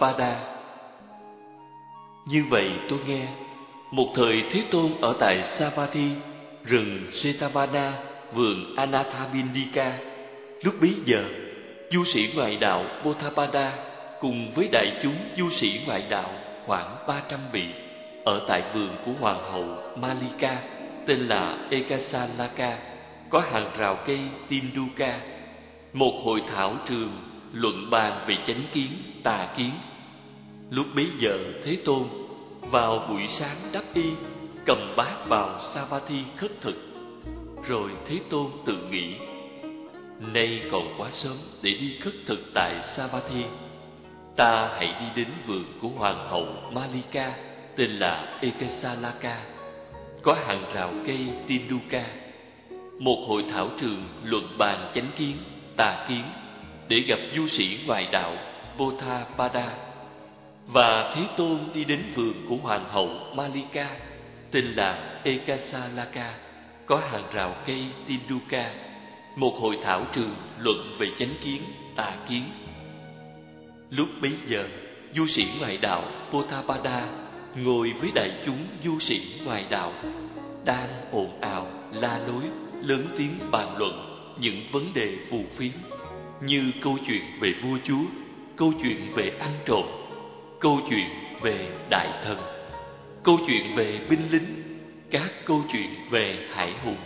Kinh Như vậy tôi nghe, Một thời Thế Tôn ở tại Savatthi Rừng Setavana Vườn Anathabindika Lúc bấy giờ, Du sĩ ngoại đạo Pothapada Cùng với đại chúng du sĩ ngoại đạo Khoảng ba trăm vị Ở tại vườn của Hoàng hậu Malika, Tên là Ekasalaka Có hàng rào cây Tinduka, Một hội thảo trường luận bàn về chánh kiến, tà kiến. Lúc bấy giờ Thế Tôn vào buổi sáng đắp y, cầm bát vào Savatthi khất thực. Rồi Thế Tôn tự nghĩ, nay còn quá sớm để đi khất thực tại Savatthi. Ta hãy đi đến vườn của hoàng hậu Malika tên là Ekesalaka, có hàng rào cây Tinduka, một hội thảo trường luận bàn chánh kiến, tà kiến để gặp du sĩ ngoại đạo Bodhapada và Thế Tôn đi đến vườn của hoàng hậu Malika, tên là Ekasalaka, có hàng rào cây Tinduka, một hội thảo trường luận về chánh kiến, tà kiến. Lúc bấy giờ, du sĩ ngoại đạo Bodhapada ngồi với đại chúng du sĩ ngoại đạo, đang ồn ào, la lối, lớn tiếng bàn luận những vấn đề phù phiếm như câu chuyện về vua chúa, câu chuyện về ăn trộm, câu chuyện về đại thần, câu chuyện về binh lính, các câu chuyện về hải hùng,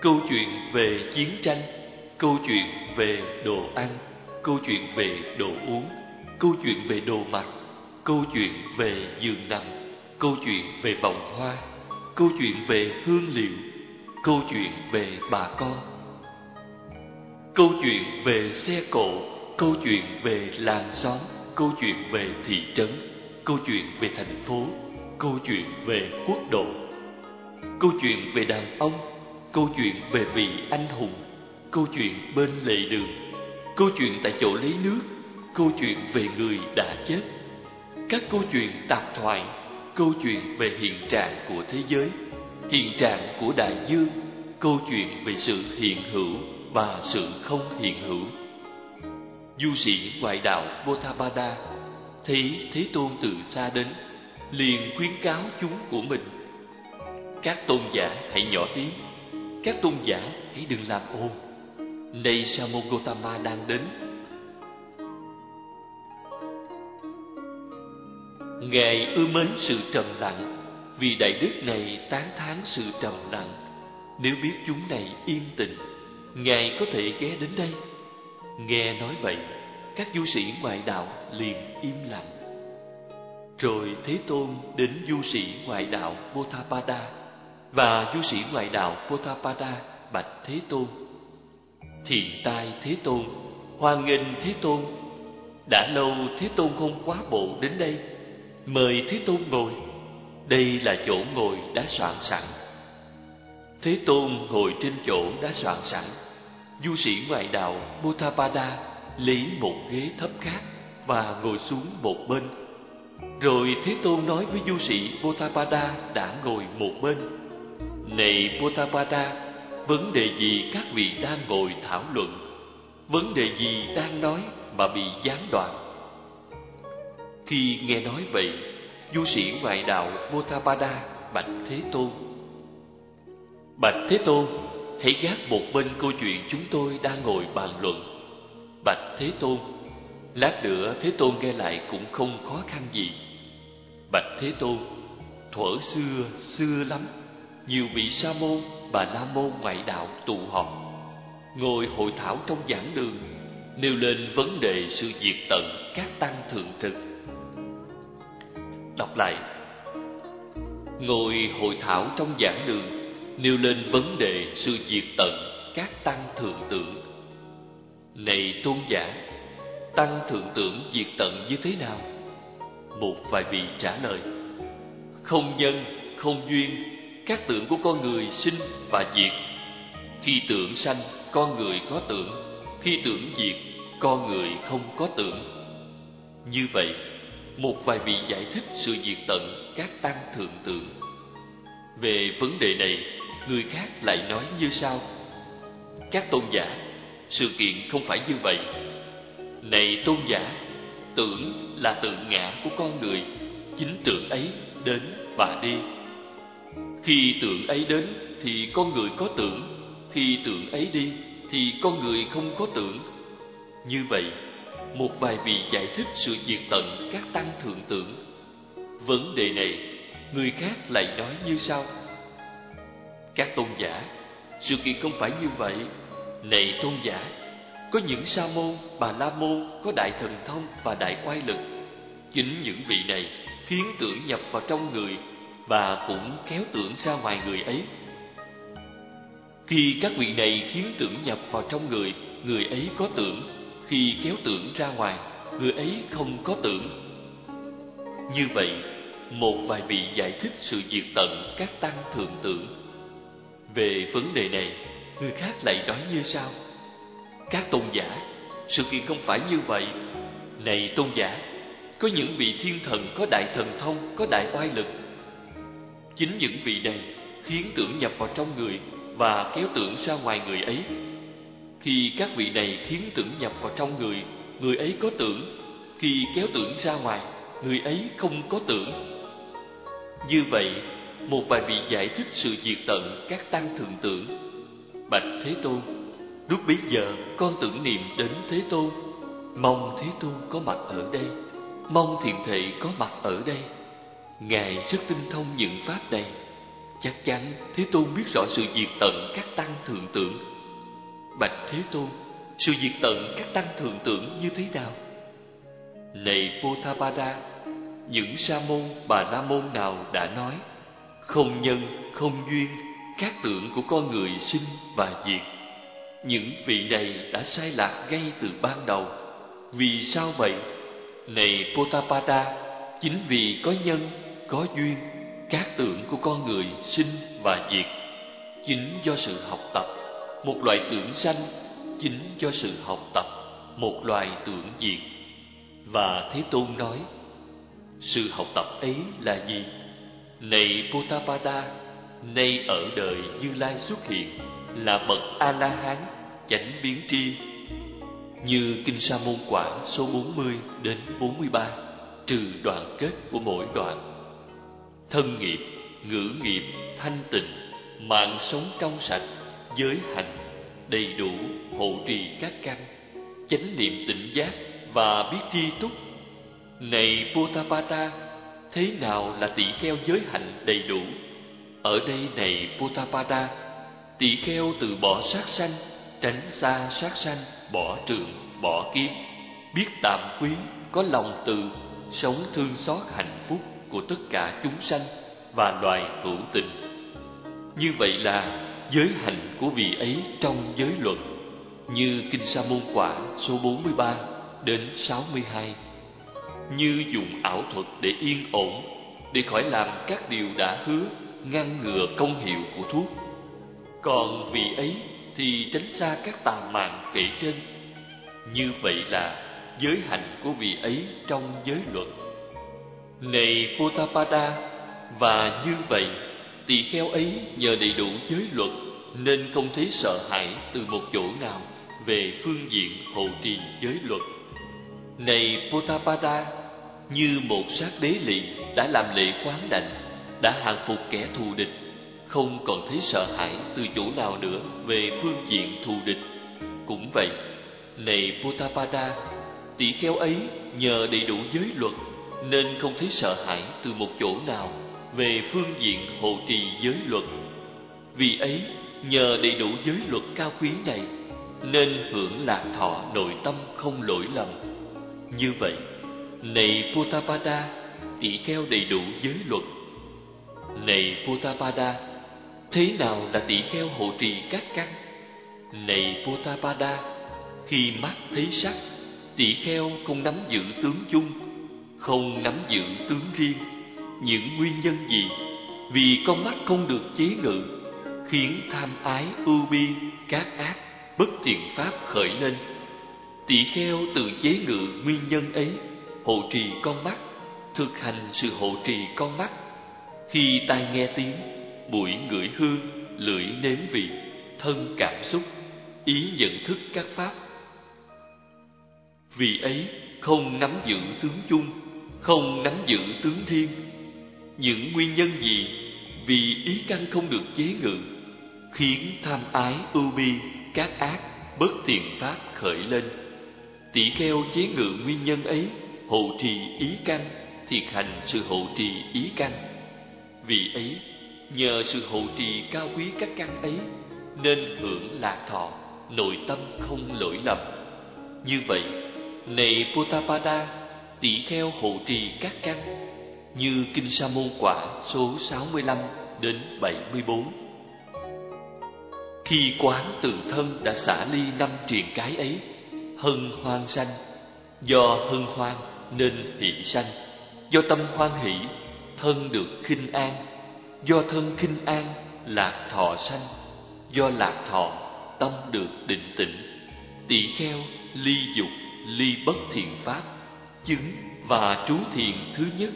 câu chuyện về chiến tranh, câu chuyện về đồ ăn, câu chuyện về đồ uống, câu chuyện về đồ mặc, câu chuyện về giường nằm, câu chuyện về vòng hoa, câu chuyện về hương liệu, câu chuyện về bà con Câu chuyện về xe cộ, câu chuyện về làng xóm, câu chuyện về thị trấn, câu chuyện về thành phố, câu chuyện về quốc độ, câu chuyện về đàn ông, câu chuyện về vị anh hùng, câu chuyện bên lề đường, câu chuyện tại chỗ lấy nước, câu chuyện về người đã chết, các câu chuyện tạp thoại, câu chuyện về hiện trạng của thế giới, hiện trạng của đại dương, câu chuyện về sự hiện hữu và sự không hiện hữu. Du sĩ ngoại đạo Bodhapada thấy Thế Tôn từ xa đến, liền khuyến cáo chúng của mình. Các tôn giả hãy nhỏ tiếng, các tôn giả hãy đừng làm ồn. Nay Samogotama đang đến. Ngài ưa mến sự trầm lặng, vì đại đức này tán thán sự trầm lặng. Nếu biết chúng này yên tĩnh Ngài có thể ghé đến đây. Nghe nói vậy, Các du sĩ ngoại đạo liền im lặng. Rồi Thế Tôn đến du sĩ ngoại đạo Pothapada Và du sĩ ngoại đạo Pothapada bạch Thế Tôn. Thiền tai Thế Tôn, Hoan nghênh Thế Tôn. Đã lâu Thế Tôn không quá bộ đến đây, Mời Thế Tôn ngồi. Đây là chỗ ngồi đã soạn sẵn. Thế Tôn ngồi trên chỗ đã soạn sẵn. Du sĩ ngoại đạo Muttapada lấy một ghế thấp khác và ngồi xuống một bên. Rồi Thế Tôn nói với du sĩ Muttapada đã ngồi một bên: "Này Muttapada, vấn đề gì các vị đang ngồi thảo luận? Vấn đề gì đang nói mà bị gián đoạn?" Khi nghe nói vậy, du sĩ ngoại đạo Muttapada bạch Thế Tôn: "Bạch Thế Tôn, hãy gác một bên câu chuyện chúng tôi đang ngồi bàn luận. Bạch Thế Tôn, lát nữa Thế Tôn nghe lại cũng không khó khăn gì. Bạch Thế Tôn, thuở xưa, xưa lắm, nhiều vị sa môn, bà la môn ngoại đạo tụ họp, ngồi hội thảo trong giảng đường, nêu lên vấn đề sự diệt tận các tăng thượng trực. Đọc lại, ngồi hội thảo trong giảng đường nêu lên vấn đề sự diệt tận các tăng thượng tưởng. Này tôn giả, tăng thượng tưởng diệt tận như thế nào? Một vài vị trả lời: Không nhân, không duyên, các tưởng của con người sinh và diệt. Khi tưởng sanh, con người có tưởng, khi tưởng diệt, con người không có tưởng. Như vậy, một vài vị giải thích sự diệt tận các tăng thượng tưởng. Về vấn đề này, Người khác lại nói như sau Các tôn giả Sự kiện không phải như vậy Này tôn giả, tưởng là tự ngã của con người, chính tưởng ấy đến và đi. Khi tưởng ấy đến thì con người có tưởng, khi tưởng ấy đi thì con người không có tưởng. Như vậy, một vài vị giải thích sự diệt tận các tăng thượng tưởng. Vấn đề này, người khác lại nói như sau: các tôn giả, sự kiện không phải như vậy. Này tôn giả, có những sa môn, bà la môn có đại thần thông và đại oai lực. Chính những vị này khiến tưởng nhập vào trong người và cũng kéo tưởng ra ngoài người ấy. Khi các vị này khiến tưởng nhập vào trong người, người ấy có tưởng. Khi kéo tưởng ra ngoài, người ấy không có tưởng. Như vậy, một vài vị giải thích sự diệt tận các tăng thượng tưởng. Về vấn đề này, người khác lại nói như sau: Các tôn giả, sự kiện không phải như vậy. Này tôn giả, có những vị thiên thần có đại thần thông, có đại oai lực. Chính những vị này khiến tưởng nhập vào trong người và kéo tưởng ra ngoài người ấy. Khi các vị này khiến tưởng nhập vào trong người, người ấy có tưởng. Khi kéo tưởng ra ngoài, người ấy không có tưởng. Như vậy, một vài vị giải thích sự diệt tận các tăng thượng tưởng. Bạch Thế Tôn, lúc bấy giờ con tưởng niệm đến Thế Tôn, mong Thế Tôn có mặt ở đây, mong thiện thệ có mặt ở đây. Ngài rất tinh thông những pháp này Chắc chắn Thế Tôn biết rõ sự diệt tận các tăng thượng tưởng Bạch Thế Tôn Sự diệt tận các tăng thượng tưởng như thế nào? Này Pothapada Những sa môn bà la môn nào đã nói không nhân, không duyên Các tưởng của con người sinh và diệt. Những vị này đã sai lạc ngay từ ban đầu. Vì sao vậy? Này potapada Chính vì có nhân, có duyên các tưởng của con người sinh và diệt. Chính do sự học tập một loại tưởng sanh. Chính do sự học tập một loại tưởng diệt. Và thế tôn nói sự học tập ấy là gì? Này Potapada nay ở đời như lai xuất hiện là bậc a la hán chánh biến tri như kinh sa môn quả số 40 đến 43 trừ đoạn kết của mỗi đoạn thân nghiệp, ngữ nghiệp, thanh tịnh, mạng sống trong sạch, giới hạnh, đầy đủ hộ trì các căn, chánh niệm tỉnh giác và biết tri túc. Này Potapata, thế nào là tỷ kheo giới hạnh đầy đủ? Ở đây này Puttapada, tỷ kheo từ bỏ sát sanh, tránh xa sát sanh, bỏ trường, bỏ kiếm, biết tạm quý, có lòng từ, sống thương xót hạnh phúc của tất cả chúng sanh và loài hữu tình. Như vậy là giới hạnh của vị ấy trong giới luật như Kinh Sa môn quả số 43 đến 62 như dùng ảo thuật để yên ổn để khỏi làm các điều đã hứa ngăn ngừa công hiệu của thuốc. Còn vị ấy thì tránh xa các tà mạng kể trên. Như vậy là giới hạnh của vị ấy trong giới luật. Này Potapada, và như vậy, tỳ kheo ấy nhờ đầy đủ giới luật nên không thấy sợ hãi từ một chỗ nào về phương diện hộ trì giới luật. Này Potapada, như một sát đế lì đã làm lễ quán đảnh, đã hàng phục kẻ thù địch, không còn thấy sợ hãi từ chỗ nào nữa về phương diện thù địch. Cũng vậy, này Potapada, tỷ kheo ấy nhờ đầy đủ giới luật nên không thấy sợ hãi từ một chỗ nào về phương diện hộ trì giới luật. Vì ấy, nhờ đầy đủ giới luật cao quý này, nên hưởng lạc thọ nội tâm không lỗi lầm. Như vậy, này Puttapada tỷ kheo đầy đủ giới luật. Này Puttapada, thế nào là tỷ kheo hộ trì các căn? Này Puttapada, khi mắt thấy sắc, tỷ kheo không nắm giữ tướng chung không nắm giữ tướng riêng những nguyên nhân gì vì con mắt không được chế ngự khiến tham ái ưu bi các ác bất thiện pháp khởi lên tỷ kheo tự chế ngự nguyên nhân ấy hộ trì con mắt thực hành sự hộ trì con mắt khi tai nghe tiếng mũi ngửi hương lưỡi nếm vị thân cảm xúc ý nhận thức các pháp Vì ấy không nắm giữ tướng chung, không nắm giữ tướng riêng. Những nguyên nhân gì vì ý căn không được chế ngự, khiến tham ái ưu bi, các ác, bất thiện pháp khởi lên. Tỷ kheo chế ngự nguyên nhân ấy, hộ trì ý căn, thiệt hành sự hộ trì ý căn. Vì ấy, nhờ sự hộ trì cao quý các căn ấy, nên hưởng lạc thọ, nội tâm không lỗi lầm. Như vậy, này Potapada, tỷ kheo hộ trì các căn, như Kinh Sa môn quả số 65 đến 74. Khi quán tự thân đã xả ly năm triền cái ấy, hân hoan sanh, do hân hoan nên hỷ sanh, do tâm hoan hỷ, thân được khinh an, do thân khinh an, lạc thọ sanh, do lạc thọ, tâm được định tĩnh, tỷ kheo ly dục, ly bất thiện pháp, chứng và trú thiền thứ nhất,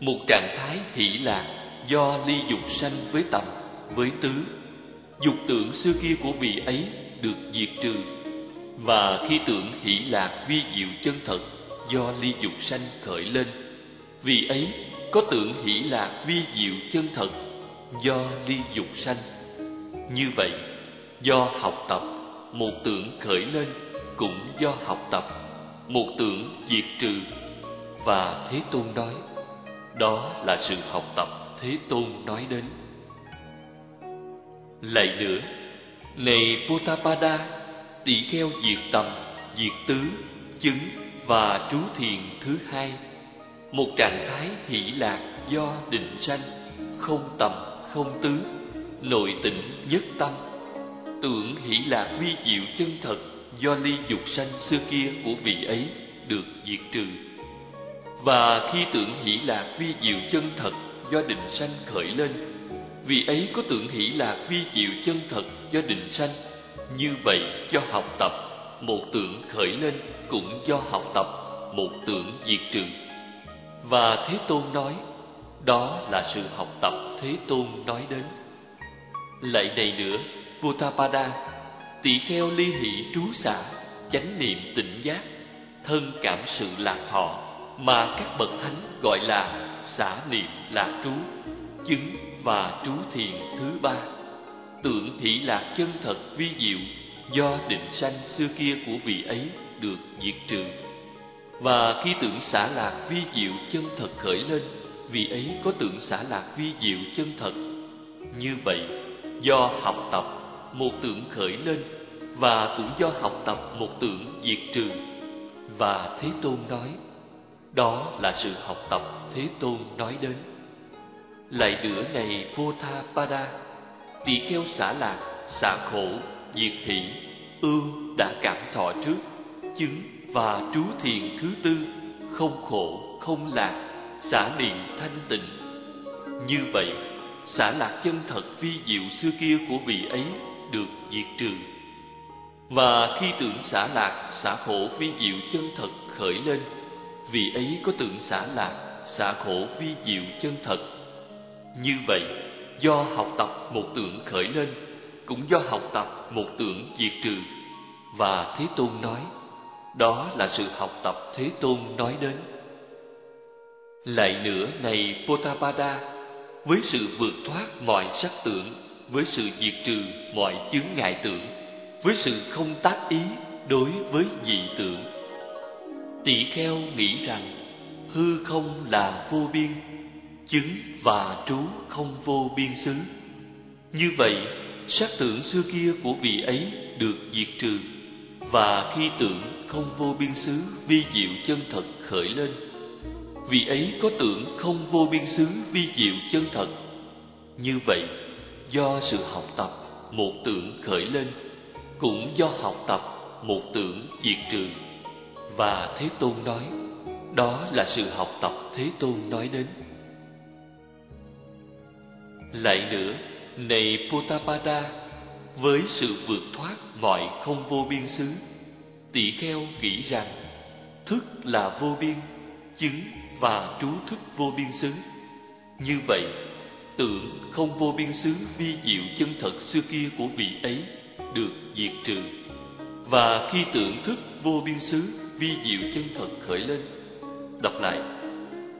một trạng thái hỷ lạc do ly dục sanh với tầm, với tứ. Dục tưởng xưa kia của vị ấy được diệt trừ, và khi tưởng hỷ lạc vi diệu chân thật do ly dục sanh khởi lên, vì ấy có tưởng hỷ lạc vi diệu chân thật do ly dục sanh. Như vậy, do học tập, một tưởng khởi lên cũng do học tập, một tưởng diệt trừ và Thế Tôn nói, đó là sự học tập Thế Tôn nói đến. Lại nữa, này Potapada, tỷ kheo diệt tầm, diệt tứ, chứng và trú thiền thứ hai, một trạng thái hỷ lạc do định sanh, không tầm, không tứ, nội tịnh nhất tâm, tưởng hỷ lạc vi diệu chân thật do ly dục sanh xưa kia của vị ấy được diệt trừ. Và khi tưởng hỷ lạc vi diệu chân thật do định sanh khởi lên, vị ấy có tưởng hỷ lạc vi diệu chân thật do định sanh. Như vậy do học tập, một tưởng khởi lên cũng do học tập, một tưởng diệt trừ. Và Thế Tôn nói, đó là sự học tập Thế Tôn nói đến. Lại này nữa, Buddhapada, tỷ kheo ly hỷ trú xả, chánh niệm tỉnh giác, thân cảm sự lạc thọ, mà các bậc thánh gọi là xả niệm lạc trú, chứng và trú thiền thứ ba. Tưởng hỷ lạc chân thật vi diệu do định sanh xưa kia của vị ấy được diệt trừ. Và khi tưởng xả lạc vi diệu chân thật khởi lên, vị ấy có tưởng xả lạc vi diệu chân thật. Như vậy, do học tập, một tưởng khởi lên và cũng do học tập một tưởng diệt trừ. Và Thế Tôn nói, đó là sự học tập Thế Tôn nói đến. Lại nữa này vô tha pada, tỳ kheo xả lạc, xả khổ, diệt hỷ, ưu đã cảm thọ trước, chứng và trú thiền thứ tư, không khổ, không lạc, xả niệm thanh tịnh. Như vậy, xả lạc chân thật vi diệu xưa kia của vị ấy được diệt trừ. Và khi tưởng xả lạc, xả khổ vi diệu chân thật khởi lên, vị ấy có tưởng xả lạc, xả khổ vi diệu chân thật. Như vậy, do học tập một tưởng khởi lên, cũng do học tập một tưởng diệt trừ. Và Thế Tôn nói, đó là sự học tập Thế Tôn nói đến. Lại nữa này Potapada, với sự vượt thoát mọi sắc tưởng, với sự diệt trừ mọi chướng ngại tưởng, với sự không tác ý đối với dị tưởng. Tỷ kheo nghĩ rằng hư không là vô biên, chứng và trú không vô biên xứ. Như vậy, sắc tưởng xưa kia của vị ấy được diệt trừ, và khi tưởng không vô biên xứ vi diệu chân thật khởi lên, vị ấy có tưởng không vô biên xứ vi diệu chân thật. Như vậy, do sự học tập một tưởng khởi lên, cũng do học tập một tưởng diệt trừ. Và Thế Tôn nói, đó là sự học tập Thế Tôn nói đến. Lại nữa, này Potapada, với sự vượt thoát mọi không vô biên xứ, tỷ kheo nghĩ rằng thức là vô biên, chứng và trú thức vô biên xứ. Như vậy, tưởng không vô biên xứ vi diệu chân thật xưa kia của vị ấy được diệt trừ. Và khi tưởng thức vô biên xứ vi diệu chân thật khởi lên. Đọc lại.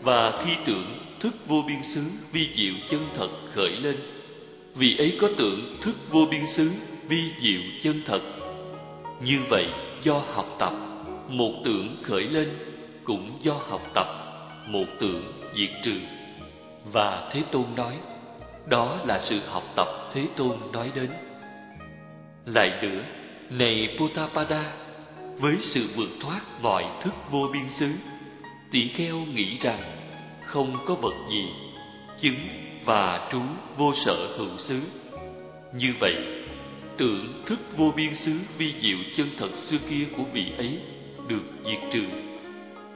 Và khi tưởng thức vô biên xứ vi diệu chân thật khởi lên, vì ấy có tưởng thức vô biên xứ vi diệu chân thật. Như vậy, do học tập, một tưởng khởi lên, cũng do học tập, một tưởng diệt trừ. Và Thế Tôn nói, đó là sự học tập Thế Tôn nói đến. Lại nữa, này Potapada, với sự vượt thoát mọi thức vô biên xứ, tỷ kheo nghĩ rằng không có vật gì chứng và trú vô sở hữu xứ. Như vậy, tưởng thức vô biên xứ vi diệu chân thật xưa kia của vị ấy được diệt trừ.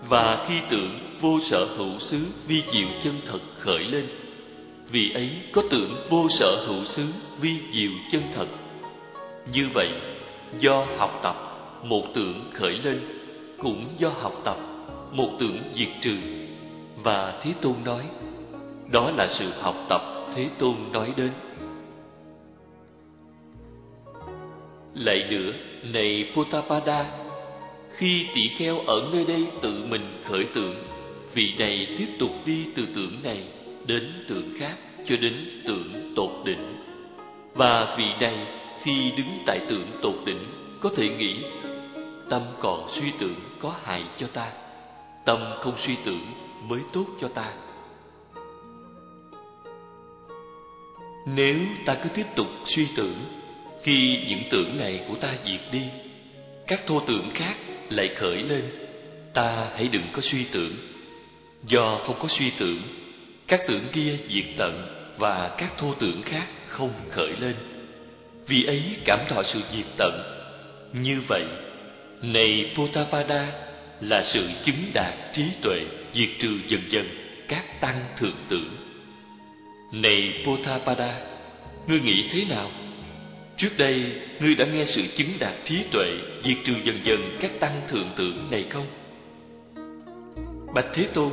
Và khi tưởng vô sở hữu xứ vi diệu chân thật khởi lên, vị ấy có tưởng vô sở hữu xứ vi diệu chân thật. Như vậy, do học tập một tưởng khởi lên, cũng do học tập một tưởng diệt trừ. Và Thế Tôn nói, đó là sự học tập Thế Tôn nói đến. Lại nữa, này Potapada, khi tỷ kheo ở nơi đây tự mình khởi tưởng, vị này tiếp tục đi từ tưởng này đến tưởng khác cho đến tưởng tột đỉnh. Và vị này khi đứng tại tưởng tột đỉnh có thể nghĩ tâm còn suy tưởng có hại cho ta, tâm không suy tưởng mới tốt cho ta. Nếu ta cứ tiếp tục suy tưởng, Khi những tưởng này của ta diệt đi, Các thô tưởng khác lại khởi lên, Ta hãy đừng có suy tưởng. Do không có suy tưởng, Các tưởng kia diệt tận Và các thô tưởng khác không khởi lên. Vì ấy cảm thọ sự diệt tận. Như vậy, Này Potapada Là sự chứng đạt trí tuệ. Diệt trừ dần dần Các tăng thượng tử này Potapada, ngươi nghĩ thế nào? Trước đây, ngươi đã nghe sự chứng đạt trí tuệ, diệt trừ dần dần các tăng thượng tử này không? Bạch Thế Tôn,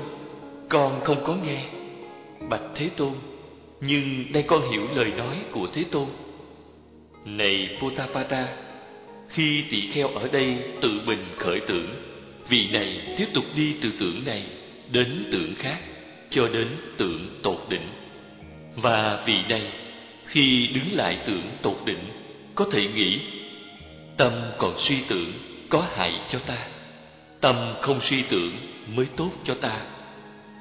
con không có nghe. Bạch Thế Tôn, nhưng đây con hiểu lời nói của Thế Tôn. Này Potapada, khi tỷ kheo ở đây tự mình khởi tưởng, vị này tiếp tục đi từ tưởng này đến tưởng khác, cho đến tưởng tột đỉnh. Và vì đây khi đứng lại tưởng tột đỉnh có thể nghĩ tâm còn suy tưởng có hại cho ta. Tâm không suy tưởng mới tốt cho ta.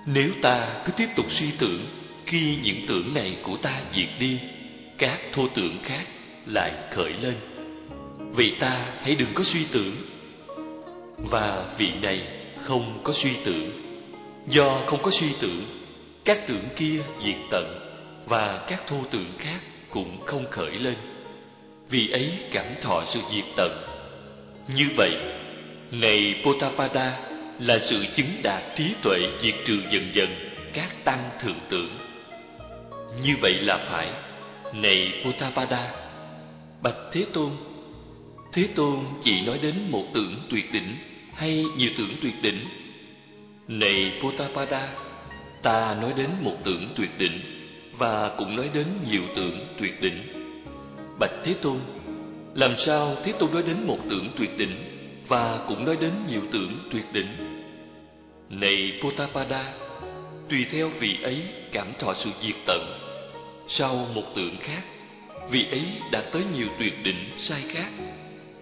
Nếu ta cứ tiếp tục suy tưởng khi những tưởng này của ta diệt đi các thô tưởng khác lại khởi lên. Vì ta hãy đừng có suy tưởng. Và vị này không có suy tưởng do không có suy tưởng, các tưởng kia diệt tận, và các thô tưởng khác cũng không khởi lên. Vì ấy cảm thọ sự diệt tận. Như vậy, này Potapada là sự chứng đạt trí tuệ diệt trừ dần dần các tăng thượng tưởng. Như vậy là phải, này Potapada bạch Thế Tôn Thế Tôn chỉ nói đến một tưởng tuyệt đỉnh hay nhiều tưởng tuyệt đỉnh? Này Potapada ta nói đến một tưởng tuyệt đỉnh và cũng nói đến nhiều tưởng tuyệt đỉnh. Bạch Thế Tôn, làm sao Thế Tôn nói đến một tưởng tuyệt đỉnh và cũng nói đến nhiều tưởng tuyệt đỉnh? Này Potapada, tùy theo vị ấy cảm thọ sự diệt tận. Sau một tưởng khác, vị ấy đã tới nhiều tuyệt đỉnh sai khác.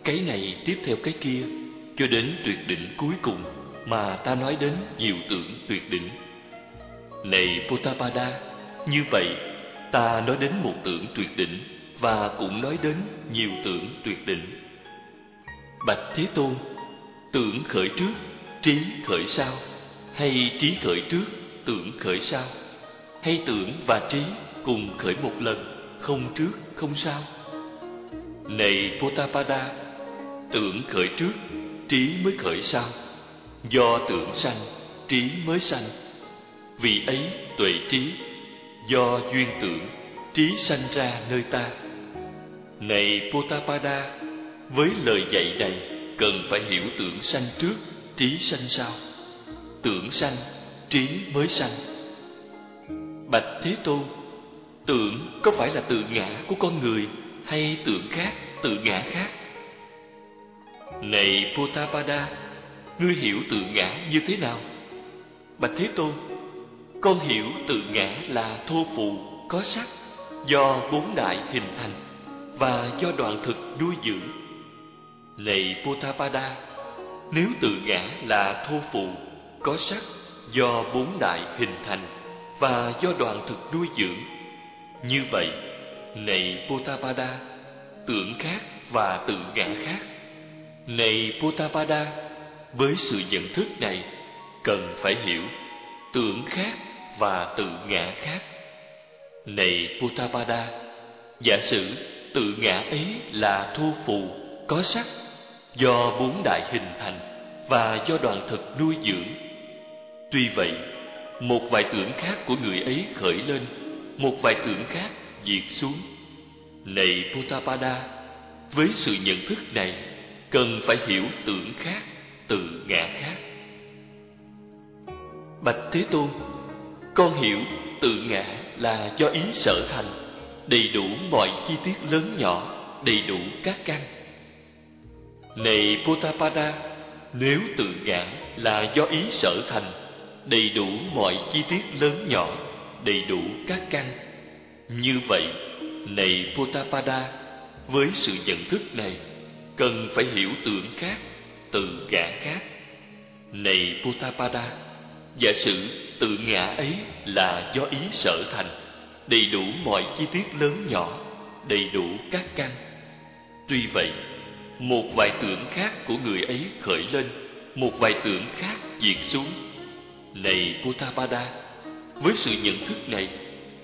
Cái này tiếp theo cái kia, cho đến tuyệt đỉnh cuối cùng mà ta nói đến nhiều tưởng tuyệt đỉnh. Này Potapada, như vậy, ta nói đến một tưởng tuyệt đỉnh và cũng nói đến nhiều tưởng tuyệt đỉnh. Bạch Thế Tôn, tưởng khởi trước, trí khởi sau, hay trí khởi trước, tưởng khởi sau, hay tưởng và trí cùng khởi một lần, không trước, không sau. Này Potapada, tưởng khởi trước, trí mới khởi sau. Do tưởng sanh, trí mới sanh. Vì ấy tuệ trí do duyên tưởng trí sanh ra nơi ta. Này potapada với lời dạy này cần phải hiểu tưởng sanh trước trí sanh sau. Tưởng sanh trí mới sanh. Bạch thế tôn tưởng có phải là tự ngã của con người hay tưởng khác tự ngã khác? Này potapada ngươi hiểu tự ngã như thế nào? Bạch Thế Tôn, con hiểu tự ngã là thô phụ, có sắc, do bốn đại hình thành và do đoạn thực nuôi dưỡng. Này Potapada, nếu tự ngã là thô phụ, có sắc, do bốn đại hình thành và do đoạn thực nuôi dưỡng, như vậy, này Potapada, tưởng khác và tự ngã khác. Này Potapada, với sự nhận thức này, cần phải hiểu tưởng khác và tự ngã khác. Này Potapada, giả sử tự ngã ấy là thu phù, có sắc, do bốn đại hình thành và do đoàn thực nuôi dưỡng. Tuy vậy, một vài tưởng khác của người ấy khởi lên, một vài tưởng khác diệt xuống. Này Potapada, với sự nhận thức này, cần phải hiểu tưởng khác, tự ngã khác. Bạch Thế Tôn, con hiểu tự ngã là do ý sở thành, đầy đủ mọi chi tiết lớn nhỏ, đầy đủ các căn. Này Potapada, nếu tự ngã là do ý sở thành, đầy đủ mọi chi tiết lớn nhỏ, đầy đủ các căn. Như vậy, này Potapada, với sự nhận thức này, cần phải hiểu tưởng khác, tự ngã khác. Này Puttapada giả sử tự ngã ấy là do ý sở thành, đầy đủ mọi chi tiết lớn nhỏ, đầy đủ các căn. Tuy vậy, một vài tưởng khác của người ấy khởi lên, một vài tưởng khác diệt xuống. Này Puttapada với sự nhận thức này,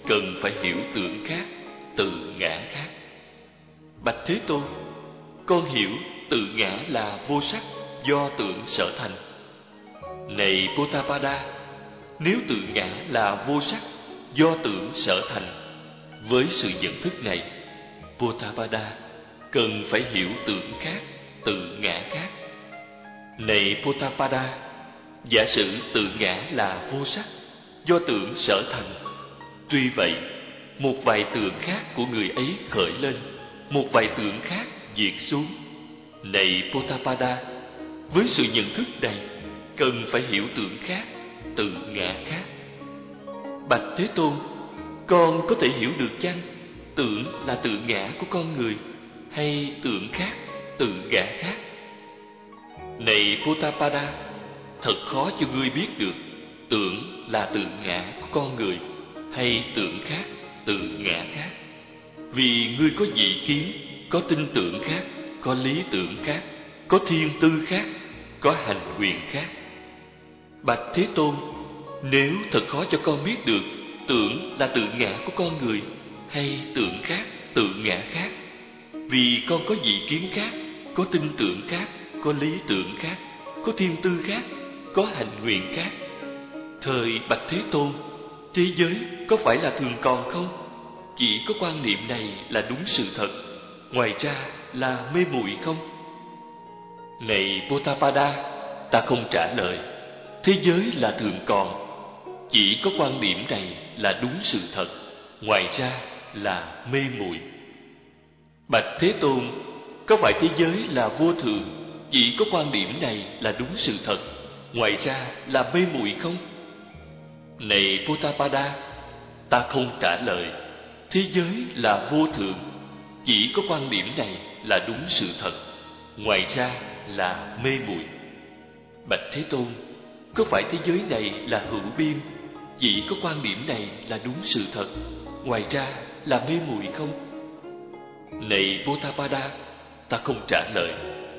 cần phải hiểu tưởng khác, tự ngã khác. Bạch Thế Tôn, con hiểu tự ngã là vô sắc do tưởng sở thành. Này Potapada, nếu tự ngã là vô sắc do tưởng sở thành, với sự nhận thức này, Potapada cần phải hiểu tưởng khác, tự ngã khác. Này Potapada, giả sử tự ngã là vô sắc do tưởng sở thành, tuy vậy một vài tưởng khác của người ấy khởi lên, một vài tưởng khác diệt xuống. Này Potapada, với sự nhận thức này, cần phải hiểu tưởng khác, tự ngã khác. Bạch Thế Tôn, con có thể hiểu được chăng? Tưởng là tự ngã của con người hay tưởng khác, tự ngã khác? Này Potapada, thật khó cho ngươi biết được tưởng là tự ngã của con người hay tưởng khác, tự ngã khác. Vì ngươi có dị kiến, có tin tưởng khác, có lý tưởng khác, có thiên tư khác, có hành quyền khác. Bạch Thế Tôn, nếu thật khó cho con biết được tưởng là tự ngã của con người hay tưởng khác, tự ngã khác, vì con có dị kiến khác, có tin tưởng khác, có lý tưởng khác, có thiên tư khác, có hành nguyện khác. Thời Bạch Thế Tôn, thế giới có phải là thường còn không? Chỉ có quan niệm này là đúng sự thật, ngoài ra là mê muội không? Này Potapada, ta không trả lời. Thế giới là thường còn, chỉ có quan điểm này là đúng sự thật, ngoài ra là mê muội. Bạch Thế Tôn, có phải thế giới là vô thường, chỉ có quan điểm này là đúng sự thật, ngoài ra là mê muội không? Này Potapada, ta không trả lời. Thế giới là vô thường, chỉ có quan điểm này là đúng sự thật, ngoài ra là mê muội. Bạch Thế Tôn, có phải thế giới này là hữu biên, chỉ có quan điểm này là đúng sự thật, ngoài ra là mê muội không? Này Potapada, ta không trả lời.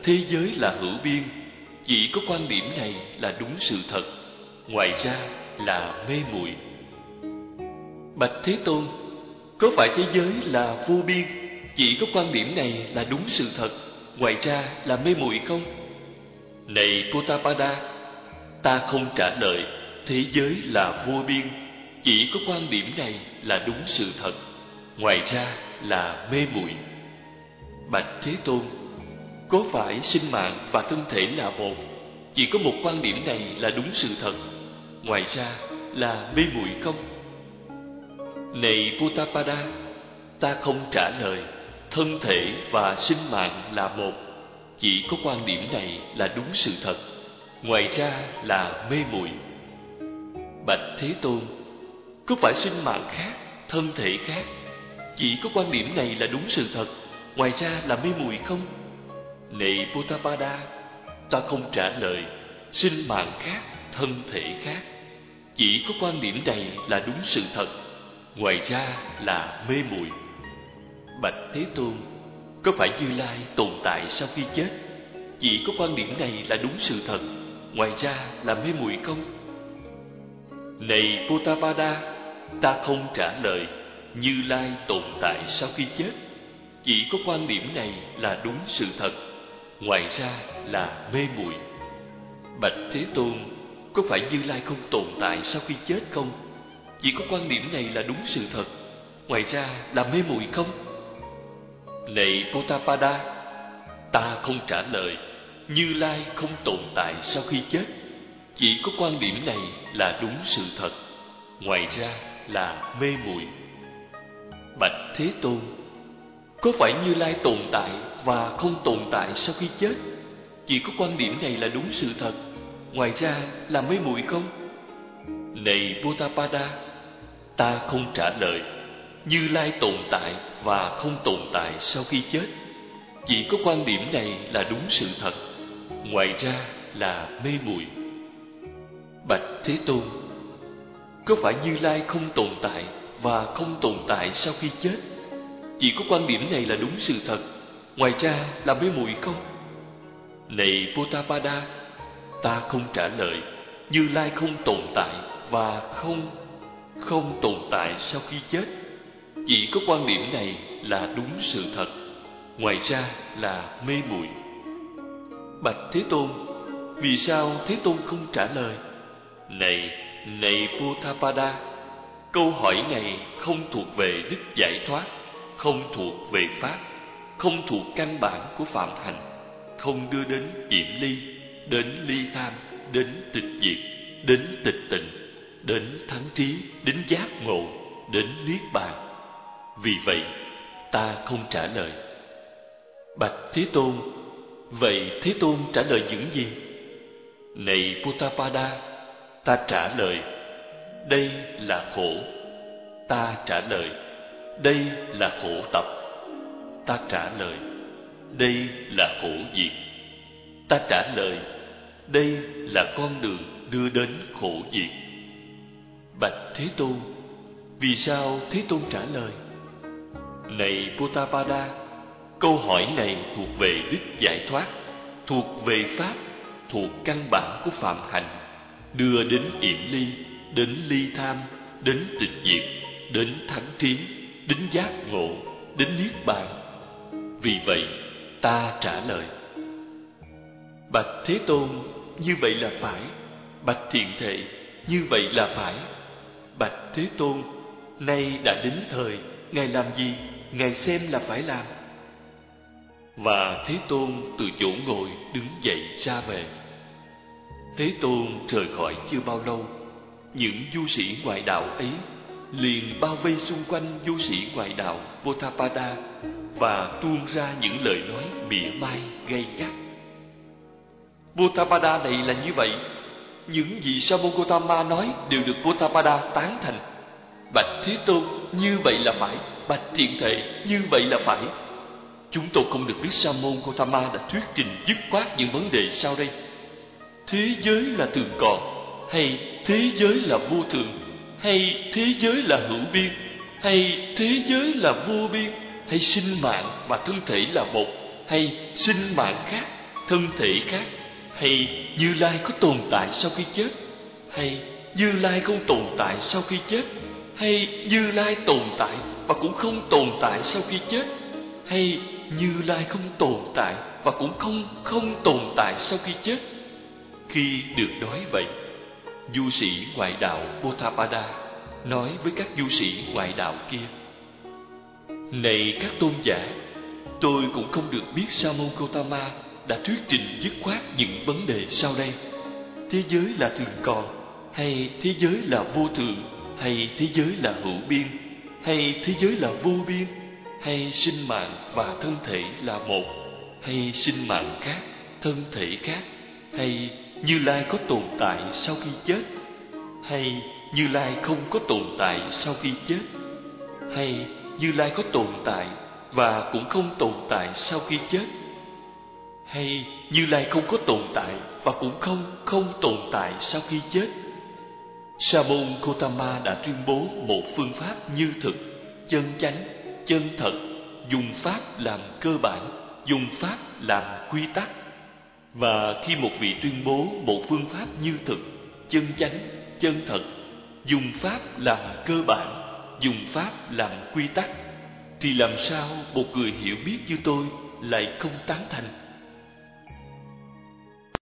Thế giới là hữu biên, chỉ có quan điểm này là đúng sự thật, ngoài ra là mê muội. Bạch Thế Tôn, có phải thế giới là vô biên, chỉ có quan điểm này là đúng sự thật, ngoài ra là mê muội không? Này Potapada, ta không trả lời, thế giới là vô biên, chỉ có quan điểm này là đúng sự thật, ngoài ra là mê muội. Bạch Thế Tôn, có phải sinh mạng và thân thể là một, chỉ có một quan điểm này là đúng sự thật, ngoài ra là mê muội không? Này Potapada, ta không trả lời, thân thể và sinh mạng là một, chỉ có quan điểm này là đúng sự thật, ngoài ra là mê muội. Bạch thế tôn có phải sinh mạng khác thân thể khác? Chỉ có quan điểm này là đúng sự thật ngoài ra là mê muội không? Này Potapada ta không trả lời. Sinh mạng khác thân thể khác. Chỉ có quan điểm này là đúng sự thật ngoài ra là mê muội bạch thế tôn, có phải như lai tồn tại sau khi chết? Chỉ có quan điểm này là đúng sự thật, ngoài ra là mê muội không? Này Potapada ta không trả lời như lai tồn tại sau khi chết. Chỉ có quan điểm này là đúng sự thật, ngoài ra là mê muội. Bạch thế tôn, có phải như lai không tồn tại sau khi chết không? Chỉ có quan điểm này là đúng sự thật, ngoài ra là mê muội không? Này potapada ta không trả lời, như lai không tồn tại sau khi chết. Chỉ có quan điểm này là đúng sự thật, ngoài ra là mê muội. Bạch thế tôn, có phải như lai tồn tại và không tồn tại sau khi chết? Chỉ có quan điểm này là đúng sự thật, ngoài ra là mê muội không? Này Potapada ta không trả lời, như lai tồn tại và không tồn tại sau khi chết. Chỉ có quan điểm này là đúng sự thật. Ngoài ra là mê muội. Bạch thế tôn, có phải như lai không tồn tại và không tồn tại sau khi chết? Chỉ có quan điểm này là đúng sự thật. Ngoài ra là mê muội không? Này Potapada ta không trả lời. Như lai không tồn tại và không không tồn tại sau khi chết chỉ có quan điểm này là đúng sự thật, ngoài ra là mê muội. Bạch thế tôn, vì sao thế tôn không trả lời? Này này Potapada câu hỏi này không thuộc về đức giải thoát, không thuộc về pháp, không thuộc căn bản của phạm hành không đưa đến yểm ly, đến ly tham, đến tịch diệt, đến tịch tịnh, đến thắng trí, đến giác ngộ, đến niết bàn vì vậy ta không trả lời. Bạch thế tôn vậy thế tôn trả lời những gì? Này Puttapada, ta trả lời đây là khổ. Ta trả lời đây là khổ tập. Ta trả lời đây là khổ diệt. Ta trả lời đây là con đường đưa đến khổ diệt. Bạch thế tôn vì sao thế tôn trả lời? Này Potapada câu hỏi này thuộc về đích giải thoát, thuộc về pháp, thuộc căn bản của phạm hành đưa đến yểm ly, đến ly tham, đến tịch diệt, đến thắng trí đến giác ngộ, đến niết bàn. Vì vậy, ta trả lời, bạch thế tôn, như vậy là phải. Bạch thiện thệ, như vậy là phải. Bạch thế tôn, nay đã đến thời, ngài làm gì? Ngài xem là phải làm và thế tôn từ chỗ ngồi đứng dậy ra về thế tôn rời khỏi chưa bao lâu những du sĩ ngoại đạo ấy liền bao vây xung quanh du sĩ ngoại đạo Potapada và tuôn ra những lời nói mỉa mai gay gắt. Potapada này là như vậy, những gì Samogotama nói đều được Potapada tán thành. Bạch Thế Tôn, như vậy là phải, Bạch Thiện Thể, như vậy là phải. Chúng tôi không được biết Sa môn Gotama đã thuyết trình dứt khoát những vấn đề sau đây. Thế giới là thường còn, hay thế giới là vô thường, hay thế giới là hữu biên, hay thế giới là vô biên, hay sinh mạng và thân thể là một, hay sinh mạng khác, thân thể khác, hay Như Lai có tồn tại sau khi chết, hay Như Lai không tồn tại sau khi chết, hay Như Lai tồn tại và cũng không tồn tại sau khi chết, hay Như Lai không tồn tại và cũng không không tồn tại sau khi chết. Khi được nói vậy, du sĩ ngoại đạo Potapada nói với các du sĩ ngoại đạo kia: Này các tôn giả, tôi cũng không được biết Sa môn Gotama đã thuyết trình dứt khoát những vấn đề sau đây. Thế giới là thường còn, hay thế giới là vô thường, hay thế giới là hữu biên, hay thế giới là vô biên, hay sinh mạng và thân thể là một, hay sinh mạng khác, thân thể khác, hay Như Lai có tồn tại sau khi chết? Hay Như Lai không có tồn tại sau khi chết? Hay Như Lai có tồn tại và cũng không tồn tại sau khi chết? Hay Như Lai không có tồn tại và cũng không không tồn tại sau khi chết? Sa môn đã tuyên bố một phương pháp như thực, chân chánh, chân thật, dùng pháp làm cơ bản, dùng pháp làm quy tắc. Và khi một vị tuyên bố một phương pháp như thực, chân chánh, chân thật, dùng pháp làm cơ bản, dùng pháp làm quy tắc, thì làm sao một người hiểu biết như tôi lại không tán thành?